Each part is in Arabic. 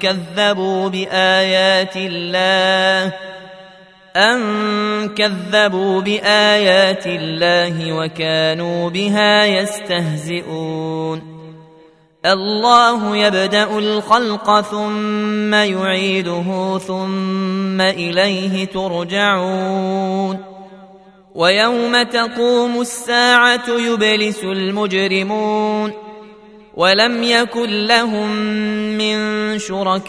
كذبوا بآيات الله أن كذبوا بآيات الله وكانوا بها يستهزئون. الله يبدأ الخلق ثم يعيده ثم إليه ترجعون. ويوم تقوم الساعة يبلس المجرمون. ولم يكن لهم من شركائهم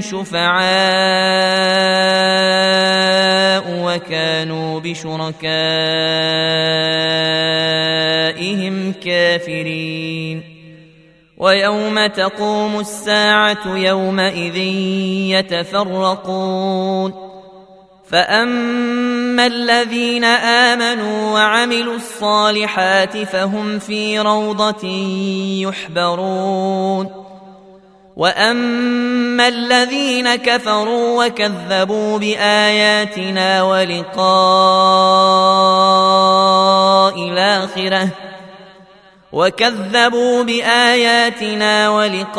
شفعاء وكانوا بشركائهم كافرين. ويوم تقوم الساعة يومئذ يتفرقون. فاما الذين امنوا وعملوا الصالحات فهم في روضه يحبرون واما الذين كفروا وكذبوا باياتنا ولقاء الاخره وكذبوا باياتنا ولقاء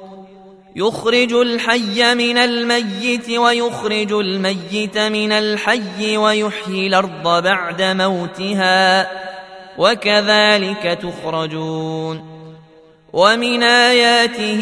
يخرج الحي من الميت ويخرج الميت من الحي ويحيي الأرض بعد موتها وكذلك تخرجون. ومن آياته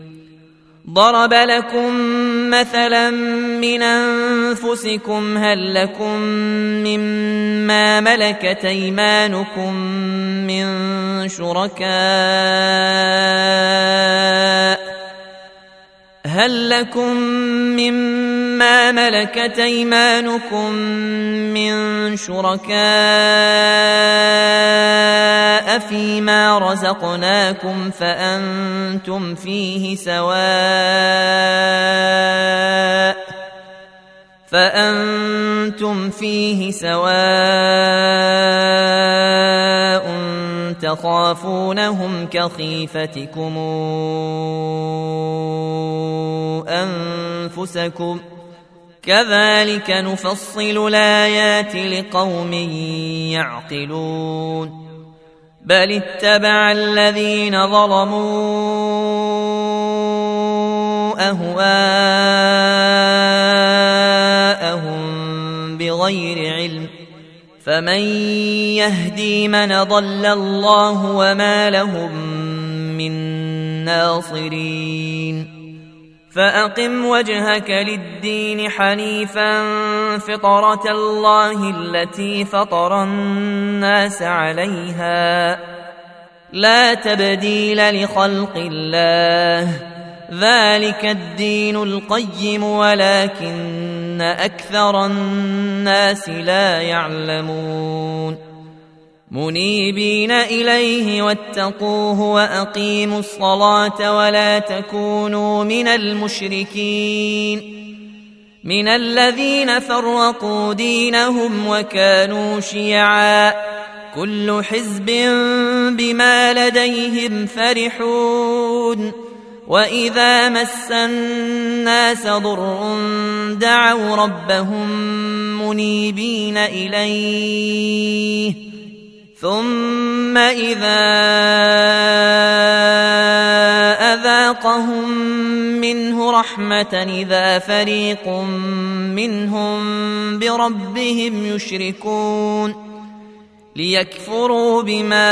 ضرب لكم مثلا من أنفسكم هل لكم مما ملكت أيمانكم من شركاء هل لكم مما ملكت أيمانكم من شركاء فيما رزقناكم فأنتم فيه سواء فأنتم فيه سواء تخافونهم كخيفتكم أنفسكم كذلك نفصل الآيات لقوم يعقلون بل اتبع الذين ظلموا أهواءهم بغير علم فمن يهدي من ضل الله وما لهم من ناصرين. فأقم وجهك للدين حنيفا فطرة الله التي فطر الناس عليها. لا تبديل لخلق الله ذلك الدين القيم ولكن أكثر الناس لا يعلمون منيبين اليه واتقوه واقيموا الصلاه ولا تكونوا من المشركين من الذين فرقوا دينهم وكانوا شيعا كل حزب بما لديهم فرحون واذا مس الناس ضر دعوا ربهم منيبين اليه ثم اذا اذاقهم منه رحمه اذا فريق منهم بربهم يشركون ليكفروا بما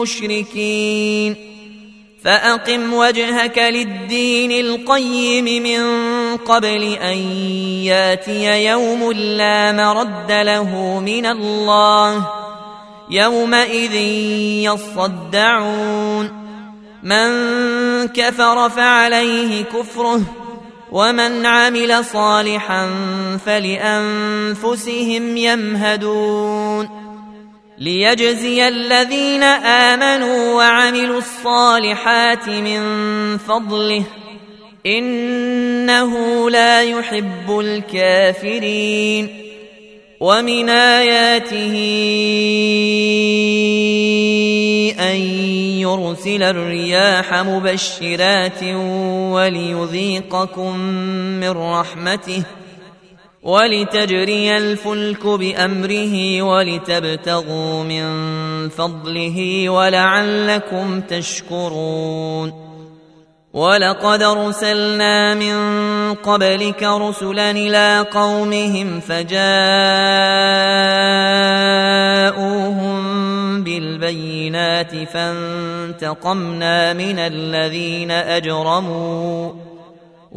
مشركين فأقم وجهك للدين القيم من قبل أن ياتي يوم لا مرد له من الله. يومئذ يصدعون. من كفر فعليه كفره ومن عمل صالحا فلأنفسهم يمهدون. ليجزي الذين آمنوا وعملوا الصالحات من فضله. إنه لا يحب الكافرين. ومن آياته أن يرسل الرياح مبشرات وليذيقكم من رحمته. ولتجري الفلك بأمره ولتبتغوا من فضله ولعلكم تشكرون. ولقد أرسلنا من قبلك رسلا إلى قومهم فجاءوهم بالبينات فانتقمنا من الذين أجرموا.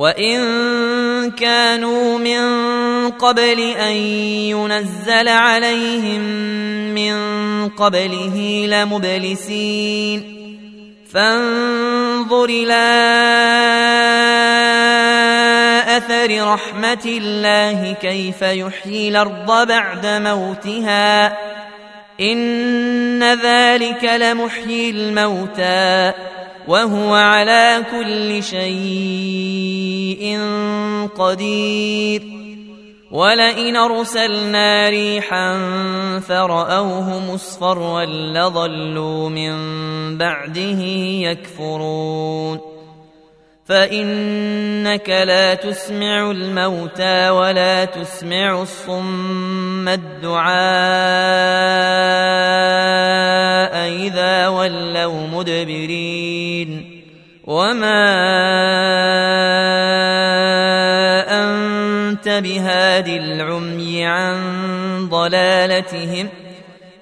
وإن كانوا من قبل أن ينزل عليهم من قبله لمبلسين فانظر إلى أثر رحمة الله كيف يحيي الأرض بعد موتها إن ذلك لمحيي الموتى وهو على كل شيء قدير. ولئن ارسلنا ريحا فرأوه مصفرا لظلوا من بعده يكفرون. فإنك لا تسمع الموتى ولا تسمع الصم الدعاء إذا ولوا مدبرين وما أنت بهاد العمي عن ضلالتهم ۖ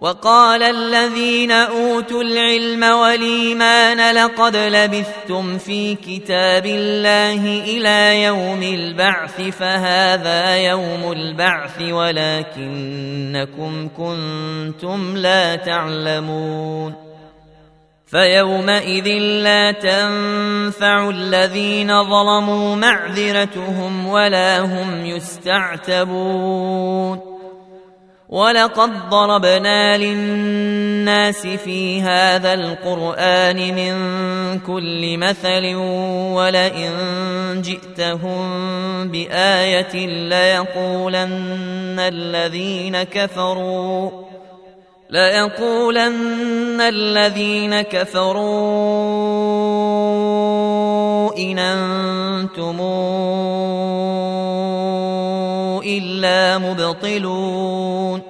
وقال الذين أوتوا العلم والإيمان لقد لبثتم في كتاب الله إلى يوم البعث فهذا يوم البعث ولكنكم كنتم لا تعلمون فيومئذ لا تنفع الذين ظلموا معذرتهم ولا هم يستعتبون ولقد ضربنا للناس في هذا القرآن من كل مثل ولئن جئتهم بآية ليقولن الذين كفروا ليقولن الذين كفروا إن أنتم إلا مبطلون.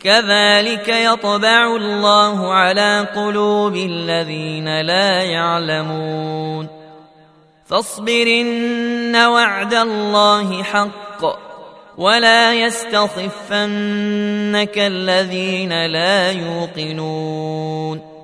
كذلك يطبع الله على قلوب الذين لا يعلمون. فاصبرن وعد الله حق ولا يستخفنك الذين لا يوقنون.